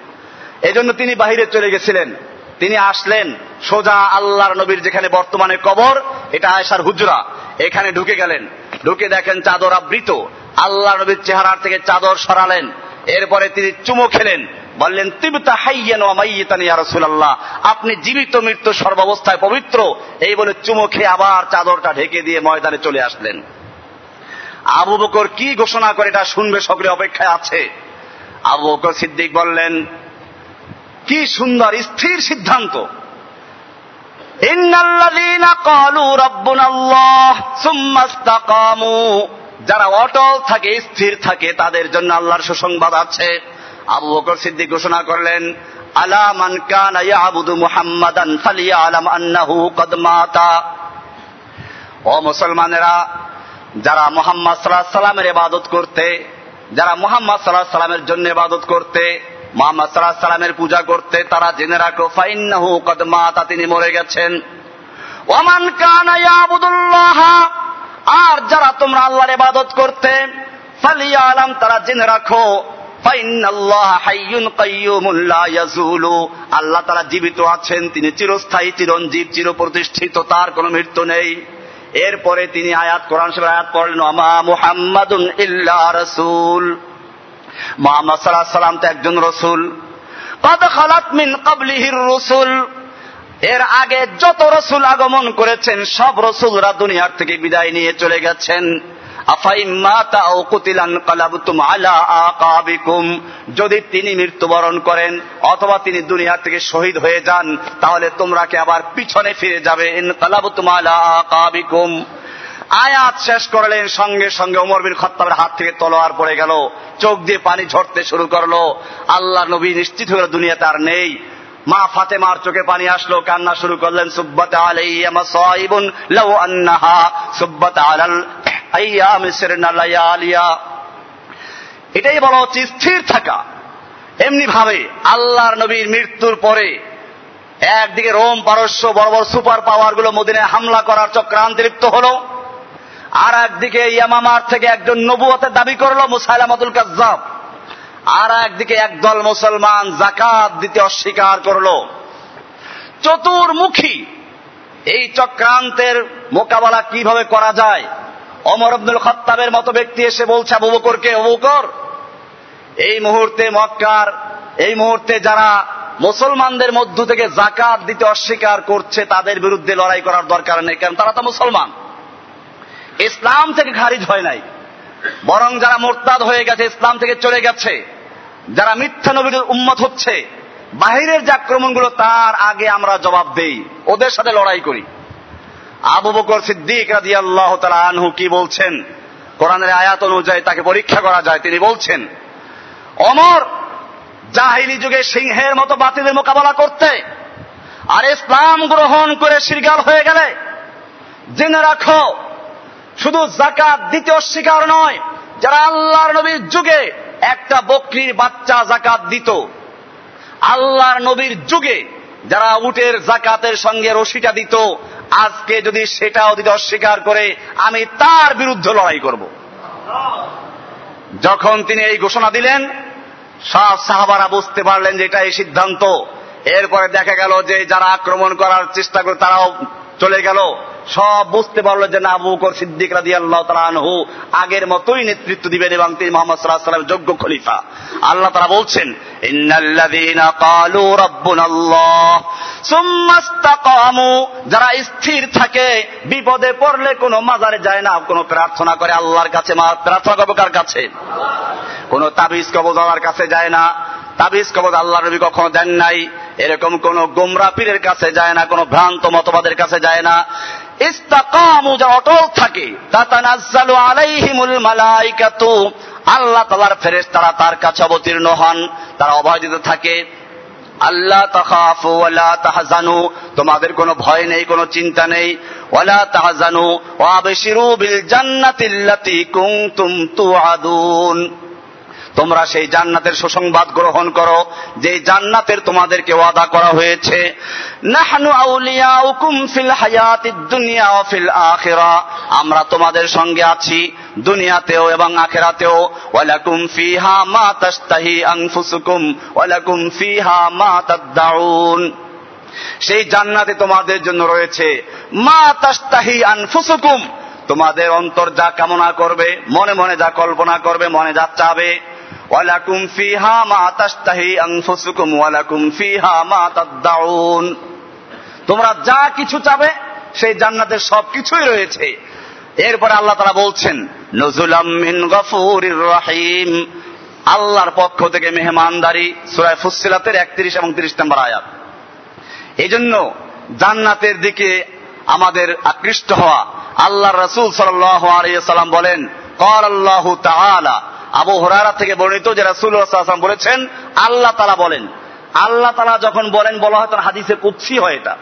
এজন্য তিনি বাহিরে চলে গেছিলেন। তিনি আসলেন সোজা আল্লাহর নবীর যেখানে বর্তমানে কবর, এটা আয়সার হুজরা। এখানে ঢুকে গেলেন। ঢুকে দেখেন চাদর আবৃত। আল্লাহ নবীর চেহারার থেকে চাদর সরালেন। এরপরে তিনি চুমো খেলেন। বললেন, তিবতা হাইয়েন ইয়া রাসূলুল্লাহ। আপনি জীবিত মৃত্যু সর্বাবস্থায় পবিত্র। এই বলে চুমো খেয়ে আবার চাদরটা ঢেকে দিয়ে ময়দানে চলে আসলেন। আবু বকর কি ঘোষণা করে এটা শুনবে সকলে অপেক্ষায় আছে। আবু বকর সিদ্দিক বললেন, কি সুন্দর, স্থির সিদ্ধান্ত। যারা অটল থাকে, স্থির থাকে, তাদের জন্য আল্লাহর সুসংবাদ আছে। আবু বকর সিদ্দিক ঘোষণা করলেন, আলা মান কানা ইয়াবুদু মুহাম্মাদান ফালিয়ালাম আন্নাহু কদ মাতা। ও মুসলমানেরা, যারা মোহাম্মদ সাল্লাহ সাল্লামের ইবাদত করতে, যারা মোহাম্মদ সাল্লাহ সাল্লামের জন্য ইবাদত করতে, মোহাম্মদ সাল্লাহ সাল্লামের পূজা করতে, তারা জেনে রাখো, ফাইন্নাহু কদ মাতা, তিনি মরে গেছেন। ওমান কানা ইয়াবুদুল্লাহ আর যারা তোমরা আল্লাহর ইবাদত করতে ফালিয়া আলাম তারা জেনে রাখো আল্লাহ তারা জীবিত আছেন, তিনি চিরস্থায়ী, চিরঞ্জীব চির প্রতিষ্ঠিত তার কোন মৃত্যু নেই। এরপরে তিনি আয়াত, কোরআন আয়াত পড়লেন আমা মুহাম্মাদুন ইল্লা রাসূল। মুহাম্মদ আলাইহি সাল্লাম তো একজন রাসূল। কদ খালাত মিন ক্বাবলিহির রাসূল। এর আগে যত রসুল আগমন করেছেন, সব রসুলরা দুনিয়ার থেকে বিদায় নিয়ে চলে গেছেন। যদি তিনি মৃত্যুবরণ করেন অথবা তিনি দুনিয়া থেকে শহীদ হয়ে যান, তাহলে তোমরা কি আবার পিছনে ফিরে যাবে? আয়াত শেষ করলেন, সঙ্গে সঙ্গে ওমর বিন খত্তাবের হাত থেকে তলোয়ার পড়ে গেল। চোখ দিয়ে পানি ঝরতে শুরু করল। আল্লাহ নবী নিশ্চিত হয়ে দুনিয়াতে আর নেই। মা ফাতেমার চোখে পানি আসলো, কান্না শুরু করলেন, সুব্বত এটাই বলা হচ্ছে স্থির থাকা। এমনি ভাবে আল্লাহর নবীর মৃত্যুর পরে একদিকে রোম পারস্য বড় বড় সুপার পাওয়ারগুলো মদিনায় হামলা করার চক্রান্তে লিপ্ত হলো আর একদিকে ইয়ামামার থেকে একজন নবুয়তের দাবি করল, মুসাইলামাতুল কাজ্জাব। আর একদিকে একদল মুসলমান জাকাত দিতে অস্বীকার করল। চতুর্মুখী এই চক্রান্তের মোকাবেলা কীভাবে করা যায়? অমর আব্দুল খত্তাবের মতো ব্যক্তি এসে বলছে, আবু বকরকে অবুকর এই মুহূর্তে মক্কার, এই মুহূর্তে যারা মুসলমানদের মধ্য থেকে জাকাত দিতে অস্বীকার করছে, তাদের বিরুদ্ধে লড়াই করার দরকার নেই, কারণ তারা তো মুসলমান। ইসলাম থেকে খারিজ হয় নাই। বরং যারা মোরতাদ হয়ে গেছে, ইসলাম থেকে চলে গেছে। যারা মিথ্যা নবীর উম্মত হচ্ছে, বাহিরের যে আক্রমণগুলো তার আগে আমরা জবাব দেই। ওদের সাথে লড়াই করি। আবু বকর সিদ্দিক রাজি আল্লাহ তালা আনহু কি বলছেন? কোরআনের আয়াত অনুযায়ী তাকে পরীক্ষা করা যায়, তিনি বলছেন, অমর জাহিলি যুগে সিংহের মতো বাতিলের মোকাবেলা করতে আর ইসলাম গ্রহণ করে শিরগাল হয়ে গেলে, জেনে রাখো, শুধু জাকাত দিতে অস্বীকার নয়, যারা আল্লাহর নবীর যুগে একটা বকরির বাচ্চা জাকাত দিত। আল্লাহর নবীর যুগে যারা উটের জাকাতের সঙ্গে রশিটা দিত, আজকে যদি সেটাও দিতে অস্বীকার করে, আমি তার বিরুদ্ধে লড়াই করব। যখন তিনি এই ঘোষণা দিলেন, সব সাহাবারা বুঝতে পারলেন যে এটা এই সিদ্ধান্ত। এরপরে দেখা গেল যে যারা আক্রমণ করার চেষ্টা করে, তারাও চলে গেল। সব বুঝতে পারল যে না বকর সিদ্দিক রাজি আল্লাহ তালু আগের মতোই নেতৃত্ব দিবেন এবং তিনি মোহাম্মদ সাল্লাহ সাল্লাম যোগ্য খলিফা। আল্লাহ তারা বলছেন যারা স্থির থাকে, বিপদে পড়লে কোনো মাজারে যায় না, কোনো প্রার্থনা করে আল্লাহর কাছে প্রার্থনা করব কার কাছে? কোন তাবিজ কবজ আল্লাহর কাছে যায় না তাবিজ কবজ আল্লাহ নবী কখনো দেন নাই। এরকম কোন গোমরা পীরের কাছে যায় না, কোন ভ্রান্ত মতবাদের কাছে যায় না। ইস্তাকামু, যা অটল থাকে, তাতানাজ্জালু আলাইহিমুল মালাইকাতু। আল্লাহ তালার ফেরেস তারা তার কাছে অবতীর্ণ হন, তারা অবাধিত থাকে। আল্লাহ তাখাফু ওয়ালা তাহজানু, তোমাদের কোনো ভয় নেই, কোনো চিন্তা নেই। ওয়ালা তাহজানু ওয়াবশিরু বিল জান্নাতিল্লাতি কুনতুম তুআদুন। তোমরা সেই জান্নাতের সুসংবাদ গ্রহণ করো যে জান্নাতের তোমাদেরকে ওয়াদা করা হয়েছে। ফিল দুনিয়া ফিল আমরা তোমাদের সঙ্গে আছি দুনিয়াতেও এবং আখেরাতেও। ওয়ালাকুম ফিহা মা তাশতাহি আনফুসুকুম, ওয়ালাকুম ফিহা মা তাদদাউন। সেই জান্নাতে তোমাদের জন্য রয়েছে, মা তাশতাহি আনফুসুকুম। তোমাদের অন্তর যা কামনা করবে, মনে মনে যা কল্পনা করবে, মনে যা চাবে ওয়ালাকুম ফিহা মা তাশতাহি আনফুসুকুম, ওয়ালাকুম ফিহা মা তাদদাউন। তোমরা যা কিছু চাবে, সেই জান্নাতের সব কিছুই রয়েছে। এরপরে আল্লাহ তারা বলছেন নজুলাম মিন গফুরির রহিম। আল্লাহর পক্ষ থেকে মেহমানদারি সুরায় ফুসিলাতের একত্রিশ এবং তিরিশ নম্বর আয়াত। এই জন্য জান্নাতের দিকে আমাদের আকৃষ্ট হওয়া আল্লাহ রসুল সাল্লাম বলেন কর আল্লাহ তাআলা আবু হরারা থেকে বর্ণিত যে রাসুল বলেছেন, আল্লাহ তালা বলেন। আল্লাহ তালা যখন বলেন, বলা হয় তখন হাদিসে কুৎসি হয় এটা।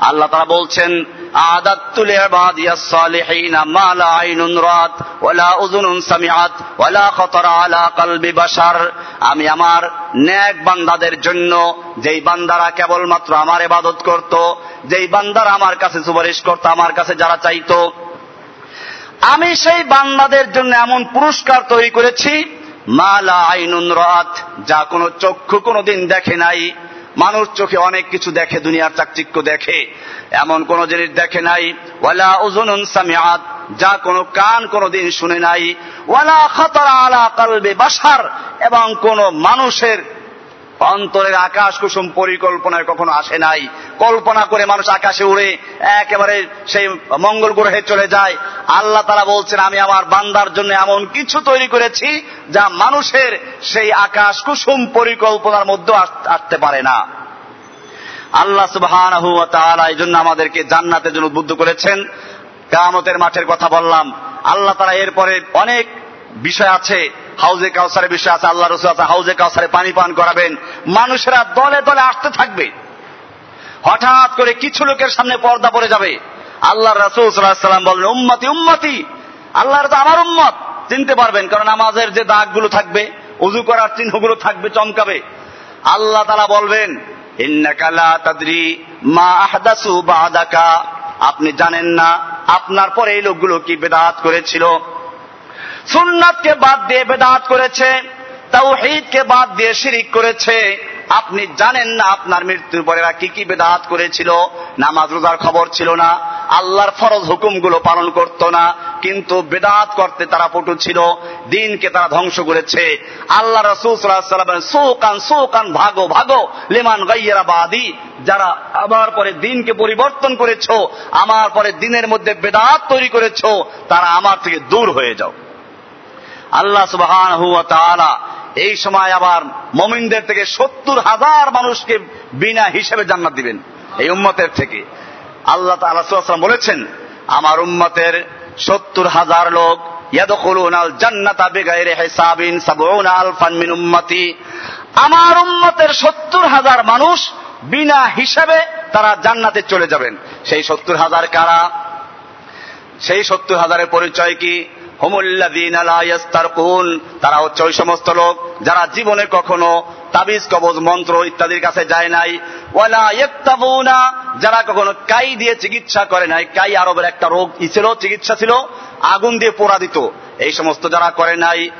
আল্লাহ তারা বলছেন আদাত্তুল ইবাদিয়াস সালিহিন মা লা আইনুন রাত ওয়ালা উযুনুন সামিআত ওয়ালা খাতারা আলা কলবি বাশার। আমি আমার ন্যাক বান্দাদের জন্য যেই বান্দারা কেবলমাত্র আমার ইবাদত করত, যেই বান্দারা আমার কাছে সুপারিশ করত, আমার কাছে যারা চাইতো আমি সেই বান্দাদের জন্য এমন পুরস্কার তৈরি করেছি মালা আইনুন রাত যা কোনো চক্ষু কোনোদিন দেখে নাই। মানুষ চোখে অনেক কিছু দেখে, দুনিয়ার চাকচিক্য দেখে। এমন কোন জিনিস দেখে নাই। ওয়ালা ওজনুন সামিআত, যা কোনো কান কোনোদিন শুনে নাই। ওয়ালা খাতারা আলা কালবে বাসার এবং কোন মানুষের অন্তরের আকাশ কুসুম পরিকল্পনায় কখনো আসে নাই। কল্পনা করে মানুষ আকাশে উড়ে একেবারে সেই মঙ্গল গ্রহে চলে যায়। আল্লাহ তারা বলছেন, আমি আমার বান্দার জন্য এমন কিছু তৈরি করেছি যা মানুষের সেই আকাশ কুসুম পরিকল্পনার মধ্যে আসতে পারে না। আল্লাহ সুবহান এই জন্য আমাদেরকে জান্নাতের জন্য উদ্বুদ্ধ করেছেন। কামতের মাঠের কথা বললাম। আল্লাহ তারা এরপরে অনেক বিষয় আছে হাউজে কাউসারের বিষয় আছে আল্লাহ রসুল আছে, হাউজে কাউসারে পানি পান করাবেন। মানুষেরা দলে দলে আসতে থাকবে। হঠাৎ করে কিছু লোকের সামনে পর্দা পড়ে যাবে। আল্লাহ রসুল সাল্লাম বলেন, উম্মতি উম্মতি! আল্লাহর তো আমার উম্মত! চিনতে পারবেন, কারণ আমাদের যে দাগগুলো থাকবে, উজু করার চিহ্নগুলো থাকবে, চমকাবে। আল্লাহ তালা বলবেন আপনি জানেন না, আপনার পরে এই লোকগুলো কি বেদাত করেছিল? সুন্নাতকে বাদ দিয়ে বেদাত করেছে, তাওহীদকে বাদ দিয়ে শিরিক করেছে। আপনি জানেন না আপনার মৃত্যুর পরে কি কি বেদাত করেছিল, নামাজ রোজার খবর ছিল না, আল্লাহর ফরজ হুকুমগুলো পালন করত না, কিন্তু বেদাত করতে তারা পটু ছিল, দিনকে তারা ধ্বংস করেছে। আল্লাহ সোকান সোকান, ভাগো ভাগো, লেমান গাইয়েরা বাদি, যারা আমার পরে দিনকে পরিবর্তন করেছ, আমার পরে দিনের মধ্যে বেদাত তৈরি করেছ, তারা আমার থেকে দূর হয়ে যাও। আল্লাহ সুবহান এই সময় আবার মমিনদের থেকে সত্তর হাজার মানুষকে বিনা হিসেবে জান্নাত দিবেন এই উম্মতের থেকে। আল্লাহ তালাম বলেছেন, আমার উম্মতের সত্তর হাজার লোক আমার উম্মতের সত্তর হাজার মানুষ বিনা হিসাবে তারা জান্নাতে চলে যাবেন। সেই সত্তর হাজার কারা? সেই সত্তর হাজারের পরিচয় কি? তারা হচ্ছে ওই সমস্ত লোক যারা জীবনে কখনো তাবিজ, কবজ, মন্ত্র ইত্যাদির কাছে যায় নাই। ওয়ালা যারা কখনো কাই দিয়ে চিকিৎসা করে নাই। কাই আরবের একটা রোগ ছিল, চিকিৎসা ছিল, আগুন দিয়ে পোড়া দিত। এই সমস্ত যারা করে নাই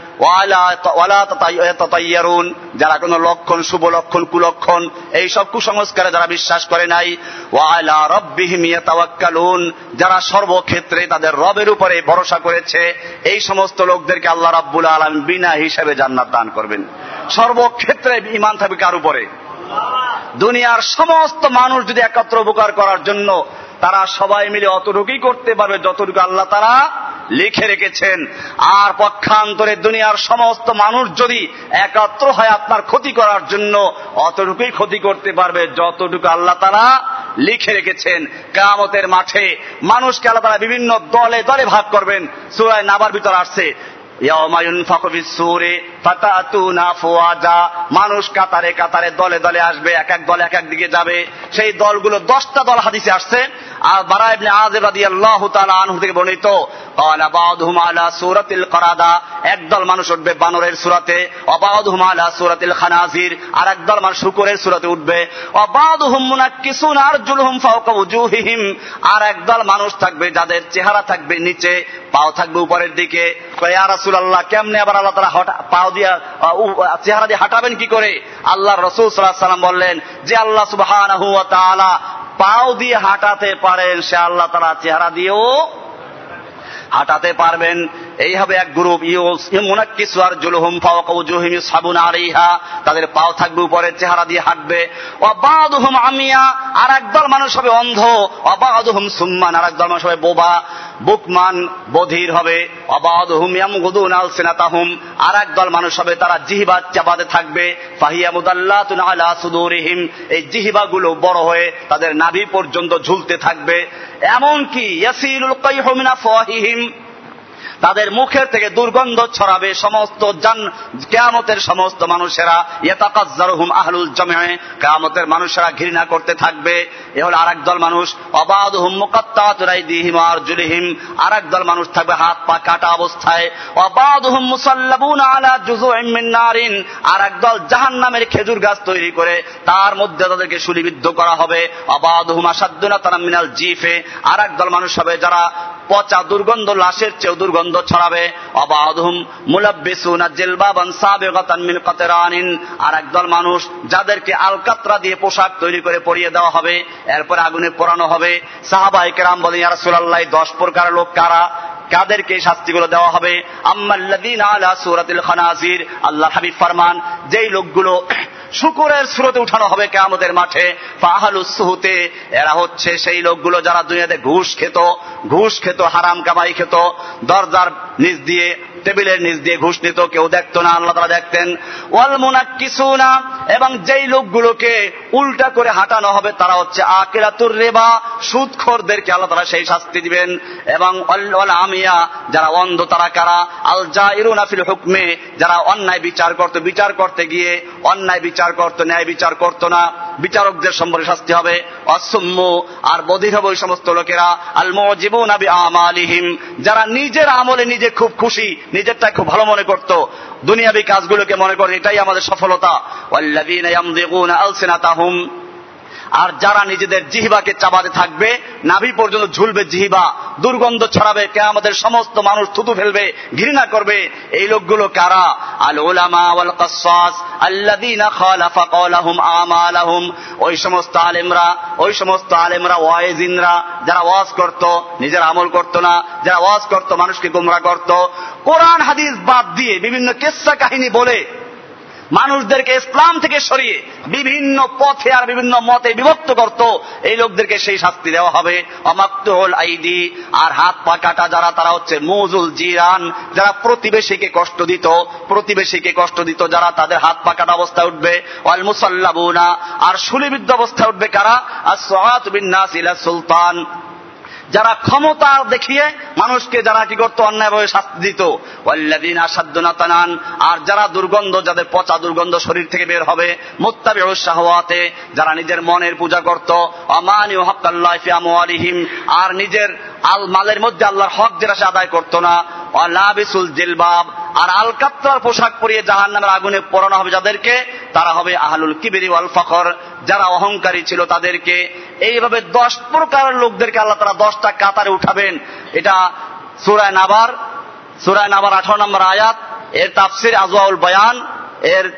যারা কোন লক্ষণ, শুভ লক্ষণ, কুলক্ষণ এই সব কুসংস্কারে যারা বিশ্বাস করে নাই, ওয়ালা রব্বিহিম যারা সর্বক্ষেত্রে তাদের রবের উপরে ভরসা করেছে, এই সমস্ত লোকদেরকে আল্লাহ রাব্বুল আলম বিনা হিসাবে জান্নাত দান করবেন। সর্বক্ষেত্রে ইমান থাকবে কার উপরে? দুনিয়ার সমস্ত মানুষ যদি একত্র উপকার করার জন্য তারা সবাই মিলে অতটুকুই করতে পারবে, যতটুকু আল্লাহ তারা লিখে রেখেছেন। আর পক্ষান্তরে দুনিয়ার সমস্ত মানুষ যদি একাত্র হয় আপনার ক্ষতি করার জন্য, অতটুকুই ক্ষতি করতে পারবে যতটুকু আল্লাহ তারা লিখে রেখেছেন। কামতের মাঠে মানুষকে আল্লাহ তারা বিভিন্ন দলে দলে ভাগ করবেন। সুরায় নাবার ভিতর আসছে। মানুষ কাতারে কাতারে দলে দলে আসবে এক এক দলে এক এক দিকে যাবে। সেই দলগুলো দশটা দল হাদিসে আসছে। আর বারা আল্লাহ আনহু থেকে বর্ণিত একদল মানুষ উঠবে বানরের সুরাতে শুকুরের সুরাতে উঠবে আর একদল মানুষ থাকবে, যাদের চেহারা থাকবে নিচে, পাও থাকবে উপরের দিকে। আর ইয়া আল্লাহ কেমনে আবার আল্লাহ তারা পাও দিয়া চেহারা দিয়ে হাঁটাবেন কি করে? আল্লাহ রসুল সাল্লাহ সাল্লাম বললেন যে আল্লাহ সুবাহ পাও দিয়ে হাঁটাতে পারেন, সে আল্লাহ তারা চেহারা দিয়েও হাঁটাতে পারবেন। এই হবে এক গ্রুপ মুনাক্কিসুয়ার জুলহুম ফাওকা উজুহিম সাবুন আলাইহা, তাদের পাও থাকবে উপরে, চেহারা দিয়ে হাঁটবে। অবাদুহুম আমিয়া আর একদল মানুষ হবে অন্ধ। অবাদুহুম সুম্মান আর একদল মানুষ হবে বোবা। বুকমান, বধির হবে। অবাদুহুম ইয়ামগুদুন আলসিনাতাহুম আর একদল মানুষ হবে তারা জিহিবা চাবাতে থাকবে। ফাহিয়া মুদাল্লাতুন আলা সুদুরিহিম, এই জিহিবাগুলো বড় হয়ে তাদের নাভি পর্যন্ত ঝুলতে থাকবে। এমনকি ইয়াসিলুল কাইহু আফওয়াহিহিম তাদের মুখের থেকে দুর্গন্ধ ছড়াবে সমস্ত জান, কেয়ামতের সমস্ত মানুষেরা। ইয়াতাকাজ্জারুহুম আহলুল জামিয়ে কেয়ামতের মানুষেরা ঘৃণা করতে থাকবে। এ হলো আরেক দল মানুষ। অবাদুহুম মুকাত্তাতুর আইদিহিম আর জুলিহিম আরেক দল মানুষ থাকবে হাত পা কাটা অবস্থায়। অবাদুহুম মুসাল্লাবুন আলা মিন নারিন। আর একদল জাহান্নামের খেজুর গাছ তৈরি করে, তার মধ্যে তাদেরকে সুলিবিদ্ধ করা হবে। অবাদুহুম আসাদ্দুনা তারা মিনাল জিফে। আর একদল মানুষ হবে যারা পচা দুর্গন্ধ, লাশের চেয়েও দুর্গন্ধ ছড়াবে। অবাধুম মুলাব্বিসুনা জিলবাবান সাবিগাতান মিন কাতরানিন। আর একদল মানুষ যাদেরকে আলকাতরা দিয়ে পোশাক তৈরি করে পরিয়ে দেওয়া হবে, এরপর আগুনে পোড়ানো হবে। সাহাবায়ে কেরাম বলেন, ইয়া দশ 10 প্রকার লোক কারা? কাদেরকে শাস্তিগুলো দেওয়া হবে? আম্মাল্লাযীনা আলা আল্লাহ হাবিব ফরমান, যেই লোকগুলো (clears throat) শুকুরের স্রোতে উঠানো হবে কেয়ামতের মাঠে ফাহালুস সুহুতে এরা হচ্ছে সেই লোকগুলো যারা দুনিয়াতে ঘুষ খেত ঘুষ খেত, হারাম কামাই খেত, দরজার নিচ দিয়ে টেবিলের নিচ দিয়ে ঘুষ নিত, কেউ দেখতো না, আল্লাহ তারা দেখতেন। ওয়াল কিছু না এবং যেই লোকগুলোকে উল্টা করে হাঁটানো হবে, তারা হচ্ছে আকিরাতুর রেবা, সুদখোরদেরকে আল্লাহ তারা সেই শাস্তি দিবেন। এবং আমিয়া, যারা অন্ধ তারা কারা? আল জাইরুনা ফিল হুকমে, যারা অন্যায় বিচার করত, বিচার করতে গিয়ে অন্যায় বিচার করত, ন্যায় বিচার করত না। বিচারকদের সম্পর্কে শাস্তি হবে। অসম্য আর বধির হবে ওই সমস্ত লোকেরা। আল জীবন আবি আমালিহিম যারা নিজের আমলে নিজে খুব খুশি নিজেরটা খুব ভালো মনে করত। দুনিয়াবি কাজগুলোকে মনে করে, এটাই আমাদের সফলতা। আর যারা নিজেদের জিহিবাকে চাবাতে থাকবে, নাভি পর্যন্ত ঝুলবে জিহিবা, দুর্গন্ধ ছড়াবে কে আমাদের সমস্ত মানুষ থুতু ফেলবে, ঘৃণা করবে। এই লোকগুলো কারা? আল আমালাহুম। ওই সমস্ত আলেমরা, ওই সমস্ত আলেমরা ওয়াইজিনরা যারা ওয়াজ করত, নিজের আমল করত না, যারা ওয়াজ করত, মানুষকে গোমরা করত। কোরআন, হাদিস বাদ দিয়ে বিভিন্ন কেসা কাহিনী বলে মানুষদেরকে ইসলাম থেকে সরিয়ে বিভিন্ন পথে আর বিভিন্ন মতে বিভক্ত করত, এই লোকদেরকে সেই শাস্তি দেওয়া হবে। অমাক্তহল আইদি, আর হাত পা কাটা যারা, তারা হচ্ছে মৌজুল জিরান, যারা প্রতিবেশীকে কষ্ট দিত, প্রতিবেশীকে কষ্ট দিত যারা, তাদের হাত পা কাটা অবস্থায় উঠবে। অল মুসাল্লাবুনা, আর সুলিবিদ্ধ অবস্থায় উঠবে কারা? আর সোহাত বিন নাসিলা সুলতান। যারা ক্ষমতা দেখিয়ে মানুষকে যারা কি করতো অন্যায়ভাবে শাস্তি দিত। ওয়াল্লাদিন আসাদ্দনাতানান আর যারা দুর্গন্ধ, যাদের পচা দুর্গন্ধ শরীর থেকে বের হবে মুত্তাবি শাহওয়াতে, যারা নিজের মনের পূজা করত অমানি হকাল্লাহ ফি আর নিজের আল মালের মধ্যে আল্লাহর হক যেটা সে আদায় করতো না অলাবিসুল জিলবাব, আর আলকাত্তার পোশাক পরিয়ে জাহান নামের আগুনে পড়ানো হবে যাদেরকে, তারা হবে আহলুল কিবিরি ওয়াল ফখর, যারা অহংকারী ছিল তাদেরকে। এইভাবে দশ প্রকার লোকদেরকে আল্লাহ তারা দশটা কাতারে উঠাবেন। এটা সুরায় নাবার সুরায় নাবার আঠারো নম্বর আয়াত, এর তাফসির আজওয়াউল বয়ান, এর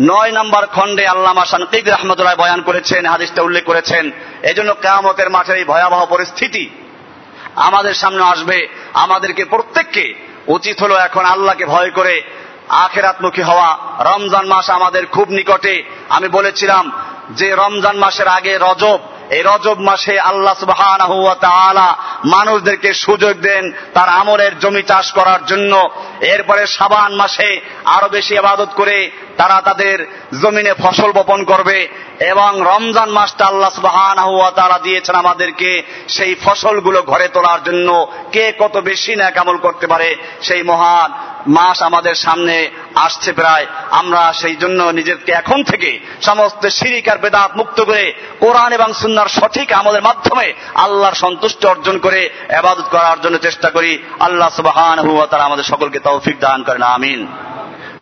নয় নম্বর খণ্ডে আল্লামা শান্তিক রহমতুল্লাহ বয়ান করেছেন, হাদিসটা উল্লেখ করেছেন। এজন্য কেয়ামতের মাঠের এই ভয়াবহ পরিস্থিতি আমাদের সামনে আসবে। আমাদেরকে প্রত্যেককে উচিত হলো এখন আল্লাহকে ভয় করে আখেরাতমুখী হওয়া। রমজান মাস আমাদের খুব নিকটে। আমি বলেছিলাম যে রমজান মাসের আগে রজব এই রজব মাসে আল্লাহ সুবাহ মানুষদেরকে সুযোগ দেন তার আমলের জমি চাষ করার জন্য। এরপরে সাবান মাসে আরও বেশি আবাদত করে তারা তাদের জমিনে ফসল বপন করবে এবং রমজান মাসটা আল্লাহ সুবহানাহু ওয়া তাআলা দিয়েছেন আমাদেরকে সেই ফসলগুলো ঘরে তোলার জন্য। কে কত বেশি না কামল করতে পারে সেই মহান মাস আমাদের সামনে আসছে প্রায়। আমরা সেই জন্য নিজেকে এখন থেকে সমস্ত শিরিক আর বেদাত মুক্ত করে কোরআন এবং সুন্নার সঠিক আমাদের মাধ্যমে আল্লাহর সন্তুষ্টি অর্জন করে আবাদত করার জন্য চেষ্টা করি। আল্লাহ সুবাহান হুয়া তারা আমাদের সকলকে তৌফিক দান করেন, আমিন।